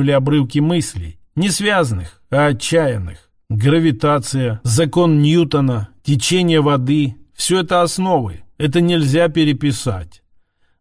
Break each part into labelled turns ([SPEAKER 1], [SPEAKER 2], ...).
[SPEAKER 1] или обрывки мыслей, не связанных, а отчаянных. Гравитация, закон Ньютона, течение воды – все это основы, это нельзя переписать.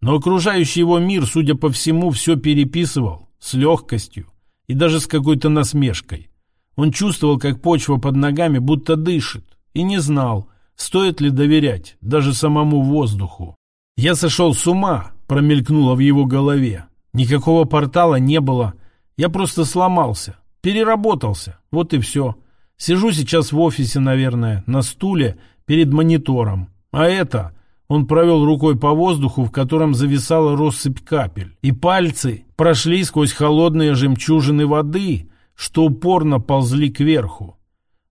[SPEAKER 1] Но окружающий его мир, судя по всему, все переписывал с легкостью и даже с какой-то насмешкой. Он чувствовал, как почва под ногами будто дышит, и не знал, стоит ли доверять даже самому воздуху. «Я сошел с ума», — промелькнуло в его голове. «Никакого портала не было. Я просто сломался, переработался, вот и все. Сижу сейчас в офисе, наверное, на стуле перед монитором. А это...» Он провел рукой по воздуху, в котором зависала россыпь капель, и пальцы прошли сквозь холодные жемчужины воды, что упорно ползли кверху.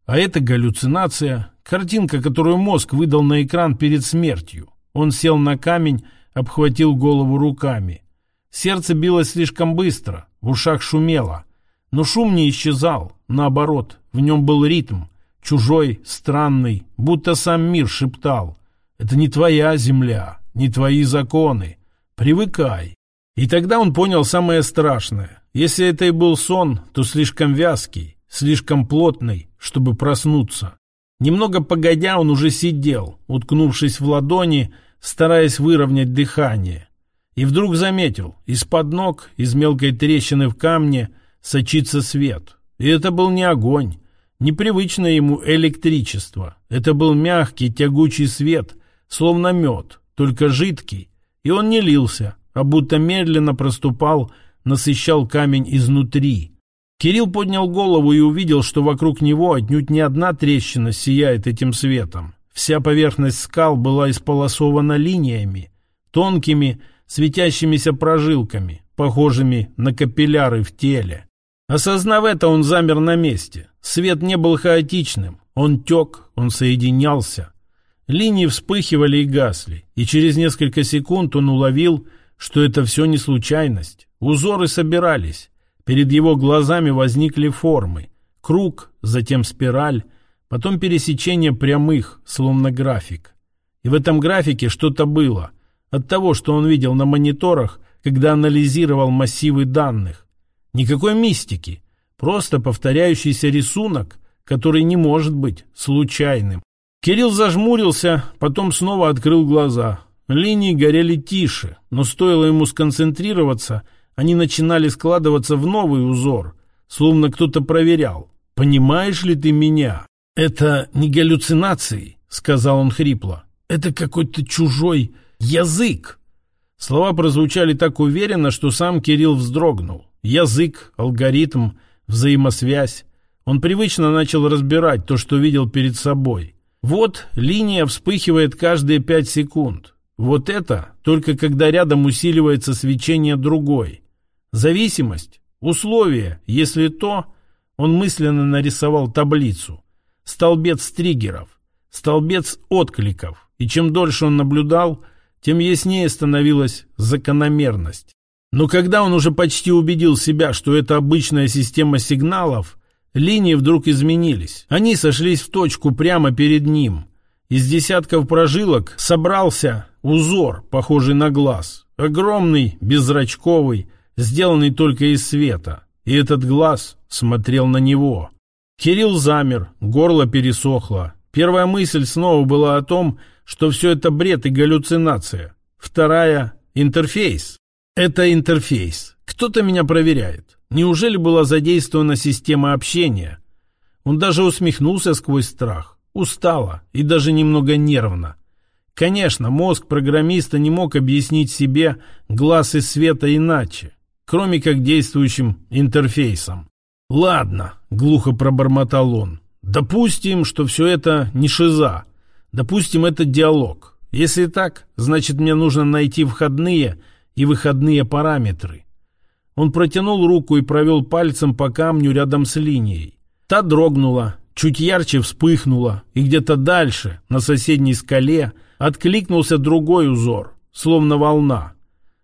[SPEAKER 1] А это галлюцинация, картинка, которую мозг выдал на экран перед смертью. Он сел на камень, обхватил голову руками. Сердце билось слишком быстро, в ушах шумело. Но шум не исчезал, наоборот, в нем был ритм, чужой, странный, будто сам мир шептал. «Это не твоя земля, не твои законы. Привыкай». И тогда он понял самое страшное. Если это и был сон, то слишком вязкий, слишком плотный, чтобы проснуться. Немного погодя, он уже сидел, уткнувшись в ладони, стараясь выровнять дыхание. И вдруг заметил, из-под ног, из мелкой трещины в камне, сочится свет. И это был не огонь, непривычное ему электричество. Это был мягкий, тягучий свет, словно мед, только жидкий. И он не лился, а будто медленно проступал, насыщал камень изнутри. Кирилл поднял голову и увидел, что вокруг него отнюдь не одна трещина сияет этим светом. Вся поверхность скал была исполосована линиями, тонкими, светящимися прожилками, похожими на капилляры в теле. Осознав это, он замер на месте. Свет не был хаотичным. Он тек, он соединялся. Линии вспыхивали и гасли, и через несколько секунд он уловил, что это все не случайность. Узоры собирались. Перед его глазами возникли формы. Круг, затем спираль, потом пересечение прямых, словно график. И в этом графике что-то было. От того, что он видел на мониторах, когда анализировал массивы данных. Никакой мистики. Просто повторяющийся рисунок, который не может быть случайным. Кирилл зажмурился, потом снова открыл глаза. Линии горели тише, но стоило ему сконцентрироваться, они начинали складываться в новый узор, словно кто-то проверял. «Понимаешь ли ты меня?» «Это не галлюцинации», — сказал он хрипло. «Это какой-то чужой язык». Слова прозвучали так уверенно, что сам Кирилл вздрогнул. Язык, алгоритм, взаимосвязь. Он привычно начал разбирать то, что видел перед собой. Вот линия вспыхивает каждые пять секунд. Вот это только когда рядом усиливается свечение другой. Зависимость, условие, если то, он мысленно нарисовал таблицу столбец триггеров, столбец откликов, и чем дольше он наблюдал, тем яснее становилась закономерность. Но когда он уже почти убедил себя, что это обычная система сигналов, линии вдруг изменились. Они сошлись в точку прямо перед ним. Из десятков прожилок собрался узор, похожий на глаз. Огромный, беззрачковый, сделанный только из света. И этот глаз смотрел на него. Кирилл замер, горло пересохло. Первая мысль снова была о том, что все это бред и галлюцинация. Вторая — интерфейс. Это интерфейс. Кто-то меня проверяет. Неужели была задействована система общения? Он даже усмехнулся сквозь страх. Устало и даже немного нервно. Конечно, мозг программиста не мог объяснить себе глаз и света иначе, кроме как действующим интерфейсом. «Ладно», — глухо пробормотал он, — «допустим, что все это не шиза. Допустим, это диалог. Если так, значит, мне нужно найти входные и выходные параметры». Он протянул руку и провел пальцем по камню рядом с линией. Та дрогнула, чуть ярче вспыхнула, и где-то дальше, на соседней скале, откликнулся другой узор, словно волна.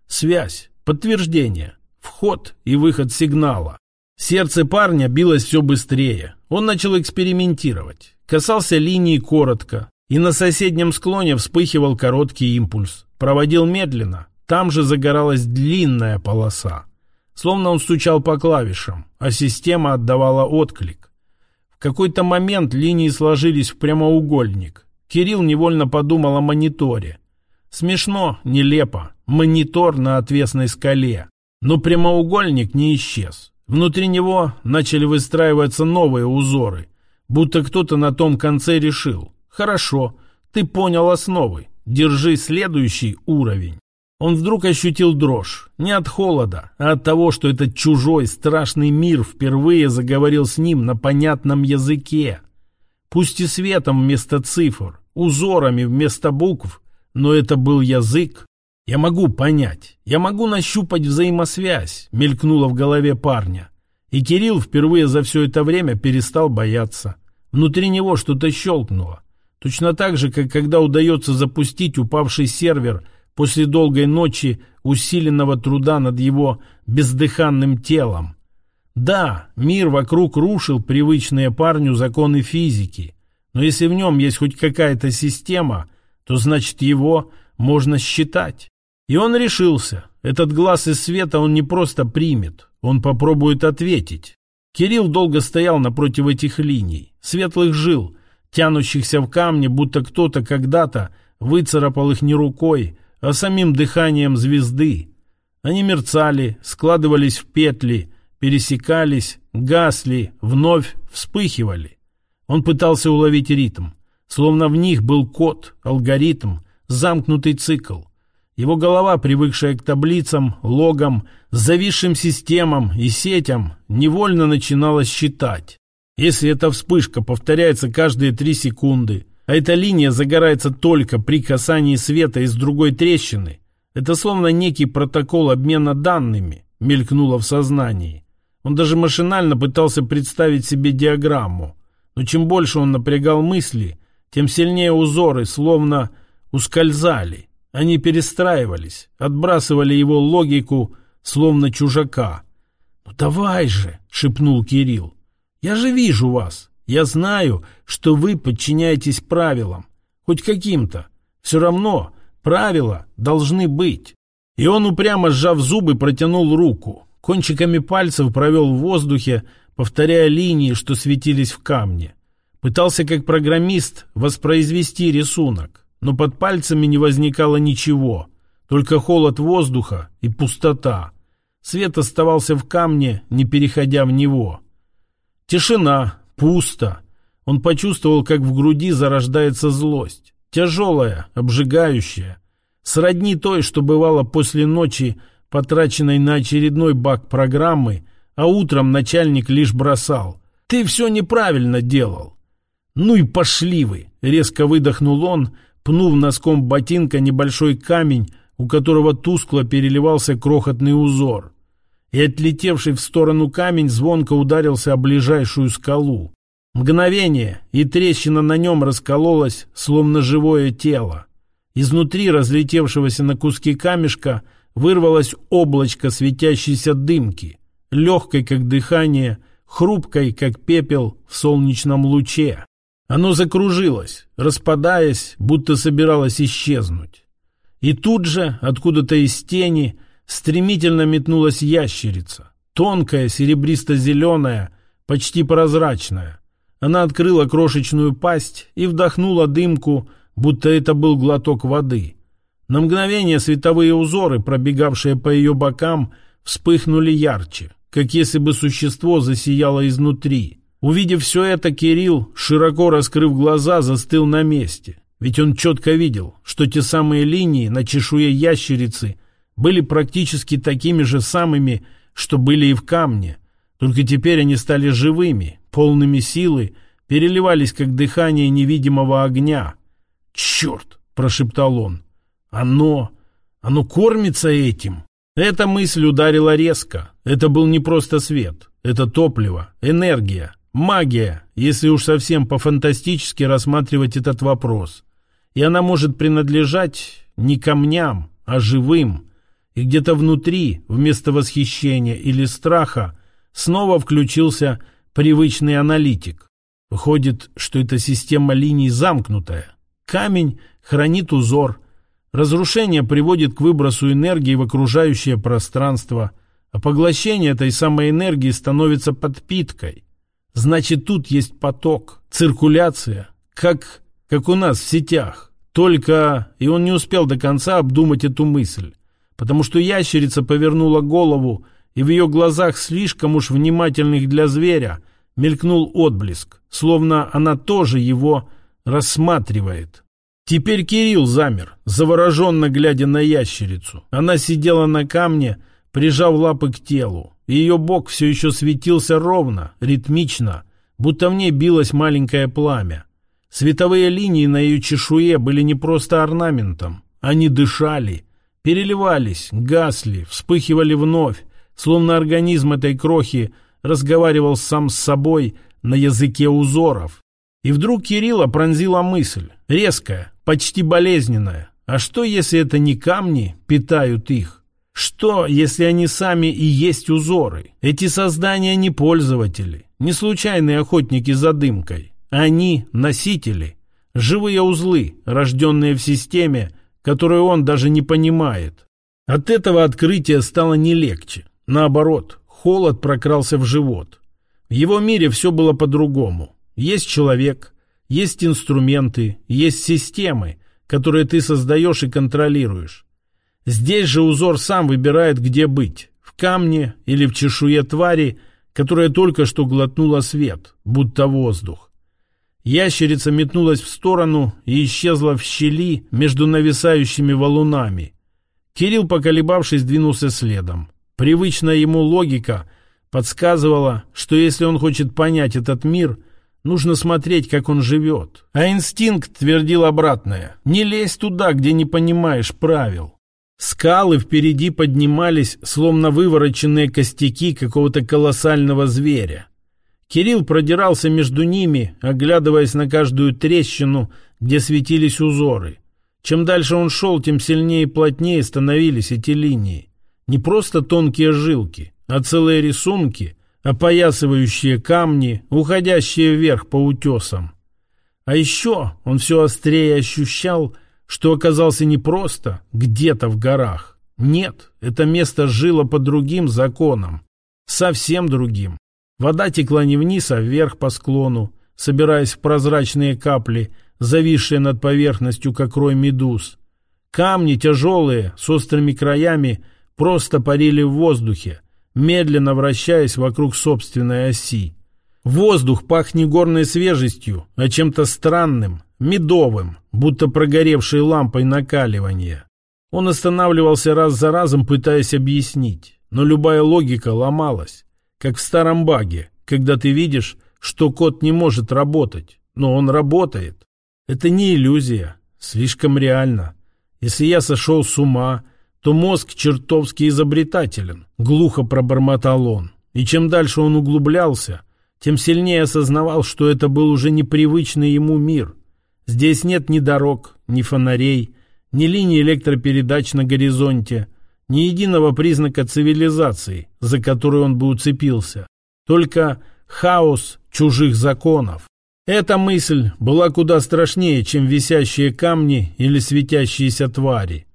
[SPEAKER 1] Связь, подтверждение, вход и выход сигнала. Сердце парня билось все быстрее. Он начал экспериментировать. Касался линии коротко, и на соседнем склоне вспыхивал короткий импульс. Проводил медленно. Там же загоралась длинная полоса. Словно он стучал по клавишам, а система отдавала отклик. В какой-то момент линии сложились в прямоугольник. Кирилл невольно подумал о мониторе. Смешно, нелепо. Монитор на отвесной скале. Но прямоугольник не исчез. Внутри него начали выстраиваться новые узоры. Будто кто-то на том конце решил. Хорошо, ты понял основы. Держи следующий уровень. Он вдруг ощутил дрожь. Не от холода, а от того, что этот чужой, страшный мир впервые заговорил с ним на понятном языке. Пусть и светом вместо цифр, узорами вместо букв, но это был язык. «Я могу понять, я могу нащупать взаимосвязь», — мелькнуло в голове парня. И Кирилл впервые за все это время перестал бояться. Внутри него что-то щелкнуло. Точно так же, как когда удается запустить упавший сервер после долгой ночи усиленного труда над его бездыханным телом. Да, мир вокруг рушил привычные парню законы физики, но если в нем есть хоть какая-то система, то значит его можно считать. И он решился. Этот глаз из света он не просто примет, он попробует ответить. Кирилл долго стоял напротив этих линий, светлых жил, тянущихся в камне, будто кто-то когда-то выцарапал их не рукой, а самим дыханием звезды. Они мерцали, складывались в петли, пересекались, гасли, вновь вспыхивали. Он пытался уловить ритм, словно в них был код, алгоритм, замкнутый цикл. Его голова, привыкшая к таблицам, логам, зависшим системам и сетям, невольно начинала считать. Если эта вспышка повторяется каждые три секунды, а эта линия загорается только при касании света из другой трещины, это словно некий протокол обмена данными, мелькнуло в сознании. Он даже машинально пытался представить себе диаграмму, но чем больше он напрягал мысли, тем сильнее узоры словно ускользали. Они перестраивались, отбрасывали его логику, словно чужака. «Ну давай же!» — шепнул Кирилл. «Я же вижу вас. Я знаю, что вы подчиняетесь правилам. Хоть каким-то. Все равно правила должны быть». И он, упрямо сжав зубы, протянул руку. Кончиками пальцев провел в воздухе, повторяя линии, что светились в камне. Пытался, как программист, воспроизвести рисунок но под пальцами не возникало ничего, только холод воздуха и пустота. Свет оставался в камне, не переходя в него. Тишина, пусто. Он почувствовал, как в груди зарождается злость. Тяжелая, обжигающая. Сродни той, что бывало после ночи, потраченной на очередной баг программы, а утром начальник лишь бросал. «Ты все неправильно делал». «Ну и пошли вы!» — резко выдохнул он, пнув носком ботинка небольшой камень, у которого тускло переливался крохотный узор. И отлетевший в сторону камень звонко ударился о ближайшую скалу. Мгновение, и трещина на нем раскололась, словно живое тело. Изнутри разлетевшегося на куски камешка вырвалось облачко светящейся дымки, легкой, как дыхание, хрупкой, как пепел в солнечном луче. Оно закружилось, распадаясь, будто собиралось исчезнуть. И тут же, откуда-то из тени, стремительно метнулась ящерица. Тонкая, серебристо-зеленая, почти прозрачная. Она открыла крошечную пасть и вдохнула дымку, будто это был глоток воды. На мгновение световые узоры, пробегавшие по ее бокам, вспыхнули ярче, как если бы существо засияло изнутри. Увидев все это, Кирилл, широко раскрыв глаза, застыл на месте. Ведь он четко видел, что те самые линии на чешуе ящерицы были практически такими же самыми, что были и в камне. Только теперь они стали живыми, полными силы, переливались, как дыхание невидимого огня. «Черт!» — прошептал он. «Оно... оно кормится этим!» Эта мысль ударила резко. Это был не просто свет. Это топливо, энергия, Магия, если уж совсем по-фантастически рассматривать этот вопрос. И она может принадлежать не камням, а живым. И где-то внутри, вместо восхищения или страха, снова включился привычный аналитик. Выходит, что эта система линий замкнутая. Камень хранит узор. Разрушение приводит к выбросу энергии в окружающее пространство, а поглощение этой самой энергии становится подпиткой. Значит, тут есть поток, циркуляция, как, как у нас в сетях. Только и он не успел до конца обдумать эту мысль, потому что ящерица повернула голову, и в ее глазах, слишком уж внимательных для зверя, мелькнул отблеск, словно она тоже его рассматривает. Теперь Кирилл замер, завороженно глядя на ящерицу. Она сидела на камне, прижав лапы к телу. Ее бок все еще светился ровно, ритмично, будто в ней билось маленькое пламя. Световые линии на ее чешуе были не просто орнаментом. Они дышали, переливались, гасли, вспыхивали вновь, словно организм этой крохи разговаривал сам с собой на языке узоров. И вдруг Кирилла пронзила мысль, резкая, почти болезненная. А что, если это не камни питают их? Что, если они сами и есть узоры? Эти создания не пользователи, не случайные охотники за дымкой. Они носители, живые узлы, рожденные в системе, которую он даже не понимает. От этого открытия стало не легче. Наоборот, холод прокрался в живот. В его мире все было по-другому. Есть человек, есть инструменты, есть системы, которые ты создаешь и контролируешь. Здесь же узор сам выбирает, где быть. В камне или в чешуе твари, которая только что глотнула свет, будто воздух. Ящерица метнулась в сторону и исчезла в щели между нависающими валунами. Кирилл, поколебавшись, двинулся следом. Привычная ему логика подсказывала, что если он хочет понять этот мир, нужно смотреть, как он живет. А инстинкт твердил обратное. Не лезь туда, где не понимаешь правил. Скалы впереди поднимались, словно вывороченные костяки какого-то колоссального зверя. Кирилл продирался между ними, оглядываясь на каждую трещину, где светились узоры. Чем дальше он шел, тем сильнее и плотнее становились эти линии. Не просто тонкие жилки, а целые рисунки, опоясывающие камни, уходящие вверх по утесам. А еще он все острее ощущал, что оказался не просто где-то в горах. Нет, это место жило по другим законам. Совсем другим. Вода текла не вниз, а вверх по склону, собираясь в прозрачные капли, зависшие над поверхностью, как рой медуз. Камни тяжелые, с острыми краями, просто парили в воздухе, медленно вращаясь вокруг собственной оси. Воздух пах не горной свежестью, а чем-то странным, медовым, будто прогоревшей лампой накаливания. Он останавливался раз за разом, пытаясь объяснить, но любая логика ломалась, как в старом баге, когда ты видишь, что код не может работать, но он работает. Это не иллюзия, слишком реально. Если я сошел с ума, то мозг чертовски изобретателен, глухо пробормотал он. И чем дальше он углублялся, тем сильнее осознавал, что это был уже непривычный ему мир – Здесь нет ни дорог, ни фонарей, ни линий электропередач на горизонте, ни единого признака цивилизации, за которую он бы уцепился. Только хаос чужих законов. Эта мысль была куда страшнее, чем висящие камни или светящиеся твари.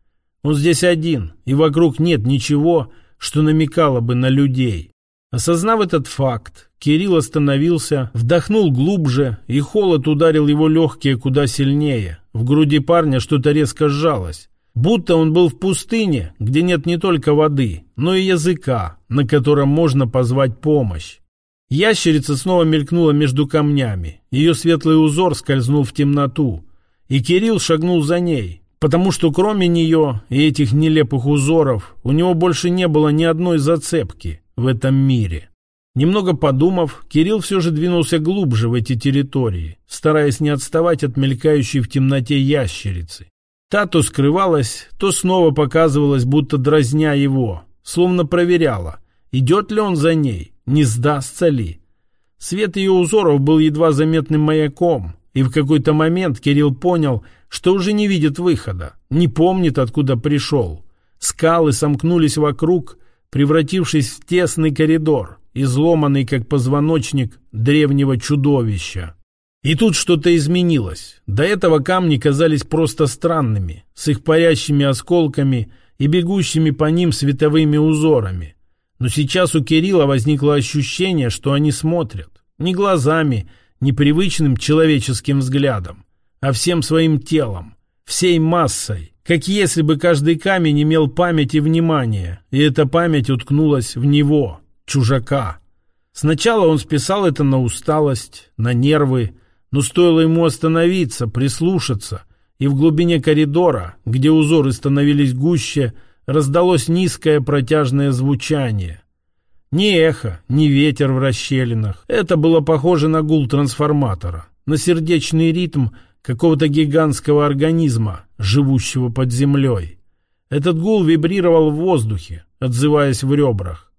[SPEAKER 1] Он здесь один, и вокруг нет ничего, что намекало бы на людей. Осознав этот факт, Кирилл остановился, вдохнул глубже, и холод ударил его легкие куда сильнее. В груди парня что-то резко сжалось. Будто он был в пустыне, где нет не только воды, но и языка, на котором можно позвать помощь. Ящерица снова мелькнула между камнями. Ее светлый узор скользнул в темноту. И Кирилл шагнул за ней, потому что кроме нее и этих нелепых узоров у него больше не было ни одной зацепки в этом мире. Немного подумав, Кирилл все же двинулся глубже в эти территории, стараясь не отставать от мелькающей в темноте ящерицы. Та то скрывалась, то снова показывалась, будто дразня его, словно проверяла, идет ли он за ней, не сдастся ли. Свет ее узоров был едва заметным маяком, и в какой-то момент Кирилл понял, что уже не видит выхода, не помнит, откуда пришел. Скалы сомкнулись вокруг, превратившись в тесный коридор, изломанный как позвоночник древнего чудовища. И тут что-то изменилось. До этого камни казались просто странными, с их парящими осколками и бегущими по ним световыми узорами. Но сейчас у Кирилла возникло ощущение, что они смотрят. Не глазами, не привычным человеческим взглядом, а всем своим телом, всей массой, как если бы каждый камень имел память и внимание, и эта память уткнулась в него, чужака. Сначала он списал это на усталость, на нервы, но стоило ему остановиться, прислушаться, и в глубине коридора, где узоры становились гуще, раздалось низкое протяжное звучание. Ни эхо, ни ветер в расщелинах. Это было похоже на гул трансформатора, на сердечный ритм какого-то гигантского организма, живущего под землей. Этот гул вибрировал в воздухе, отзываясь в ребрах.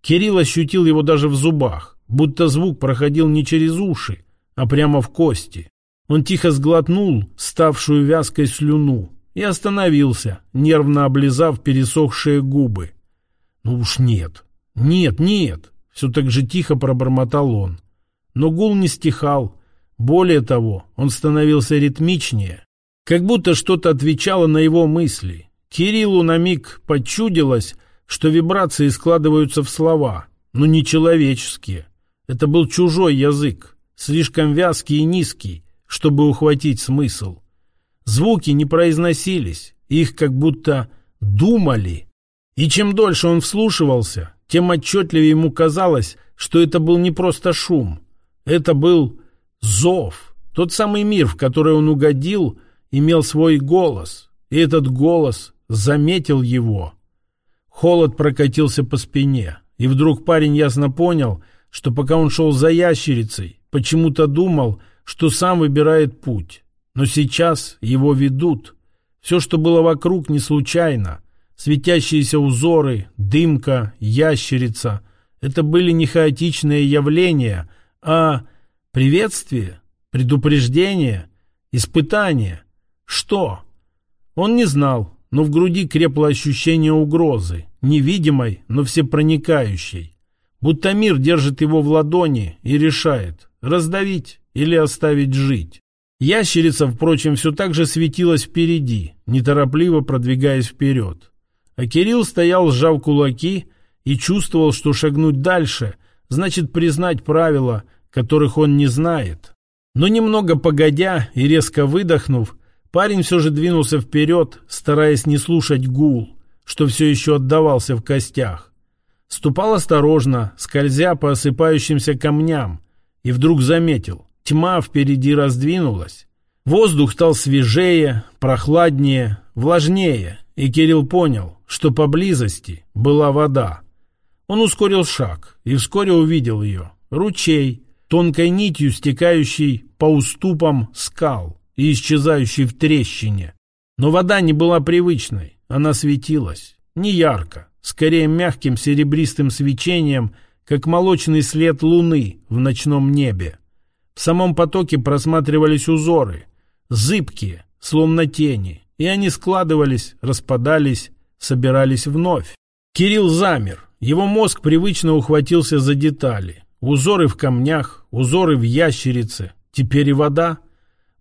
[SPEAKER 1] Кирилл ощутил его даже в зубах, будто звук проходил не через уши, а прямо в кости. Он тихо сглотнул ставшую вязкой слюну и остановился, нервно облизав пересохшие губы. «Ну уж нет, нет, нет!» — все так же тихо пробормотал он. Но гул не стихал. Более того, он становился ритмичнее, как будто что-то отвечало на его мысли. Кириллу на миг почудилось, что вибрации складываются в слова, но не человеческие. Это был чужой язык, слишком вязкий и низкий, чтобы ухватить смысл. Звуки не произносились, их как будто думали. И чем дольше он вслушивался, тем отчетливее ему казалось, что это был не просто шум. Это был зов. Тот самый мир, в который он угодил, имел свой голос, и этот голос заметил его. Холод прокатился по спине, и вдруг парень ясно понял, что пока он шел за ящерицей, почему-то думал, что сам выбирает путь. Но сейчас его ведут. Все, что было вокруг, не случайно. Светящиеся узоры, дымка, ящерица — это были не хаотичные явления, а приветствие, предупреждение, испытание. Что? Он не знал, но в груди крепло ощущение угрозы, невидимой, но всепроникающей. Будто мир держит его в ладони и решает, раздавить или оставить жить. Ящерица, впрочем, все так же светилась впереди, неторопливо продвигаясь вперед. А Кирилл стоял, сжав кулаки, и чувствовал, что шагнуть дальше значит признать правила, которых он не знает. Но немного погодя и резко выдохнув, парень все же двинулся вперед, стараясь не слушать гул, что все еще отдавался в костях. Ступал осторожно, скользя по осыпающимся камням, и вдруг заметил, тьма впереди раздвинулась. Воздух стал свежее, прохладнее, влажнее, и Кирилл понял, что поблизости была вода. Он ускорил шаг и вскоре увидел ее. Ручей, тонкой нитью стекающий по уступам скал и исчезающий в трещине. Но вода не была привычной, она светилась. Не ярко, скорее мягким серебристым свечением, как молочный след луны в ночном небе. В самом потоке просматривались узоры, зыбкие, словно тени, и они складывались, распадались, собирались вновь. Кирилл замер, его мозг привычно ухватился за детали. Узоры в камнях, узоры в ящерице, теперь и вода.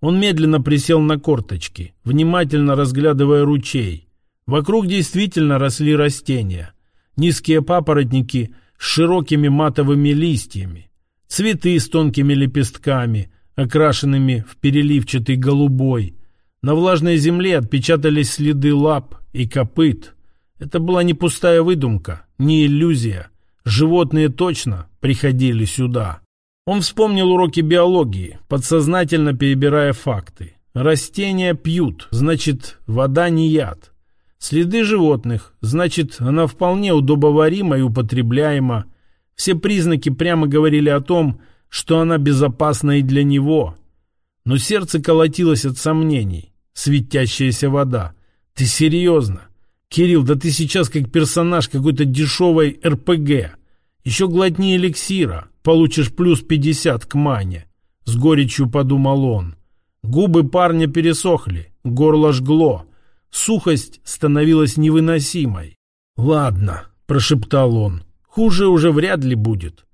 [SPEAKER 1] Он медленно присел на корточки, внимательно разглядывая ручей. Вокруг действительно росли растения. Низкие папоротники с широкими матовыми листьями. Цветы с тонкими лепестками, окрашенными в переливчатый голубой. На влажной земле отпечатались следы лап и копыт. Это была не пустая выдумка, не иллюзия. Животные точно приходили сюда. Он вспомнил уроки биологии, подсознательно перебирая факты. Растения пьют, значит, вода не яд. Следы животных, значит, она вполне удобоварима и употребляема. Все признаки прямо говорили о том, что она безопасна и для него. Но сердце колотилось от сомнений. Светящаяся вода. Ты серьезно? Кирилл, да ты сейчас как персонаж какой-то дешевой РПГ. Еще глотни эликсира, получишь плюс 50 к мане. С горечью подумал он. Губы парня пересохли, горло жгло. Сухость становилась невыносимой. «Ладно», — прошептал он, — «хуже уже вряд ли будет».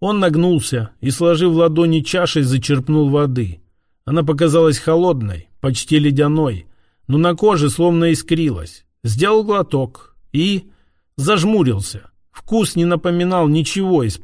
[SPEAKER 1] Он нагнулся и, сложив ладони чашей, зачерпнул воды. Она показалась холодной, почти ледяной, но на коже словно искрилась. Сделал глоток и зажмурился. Вкус не напоминал ничего из